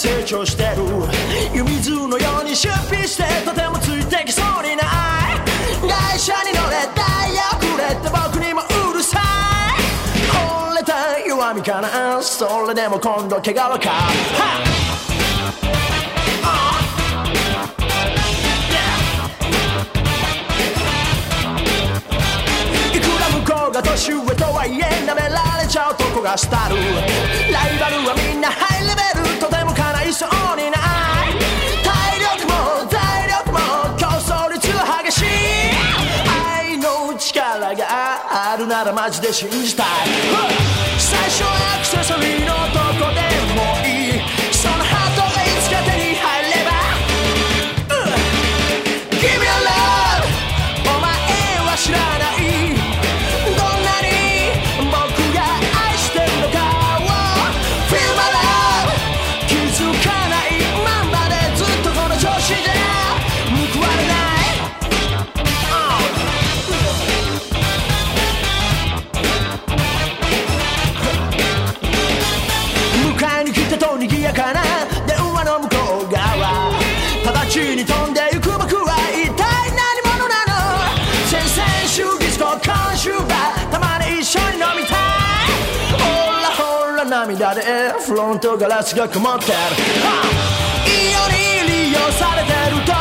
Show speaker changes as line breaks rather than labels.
成長してる。湯水のように出費してとてもついてきそうにない。会社に乗れダイヤくれって僕にもうるさい。惚れた弱みかな。それでも今度毛皮か。いくら向こうが年上とはいえ舐められちゃうとこがスタルライバルはみんなハイレベル。ならマジで信じたい最初はアクセサリーの 直ちに飛んでゆく僕は一体何者なの？先々週ギスコ今週はたまに一緒に飲みたい。ほらほら涙でフロントガラスが曇ってる。はいいように利用されてると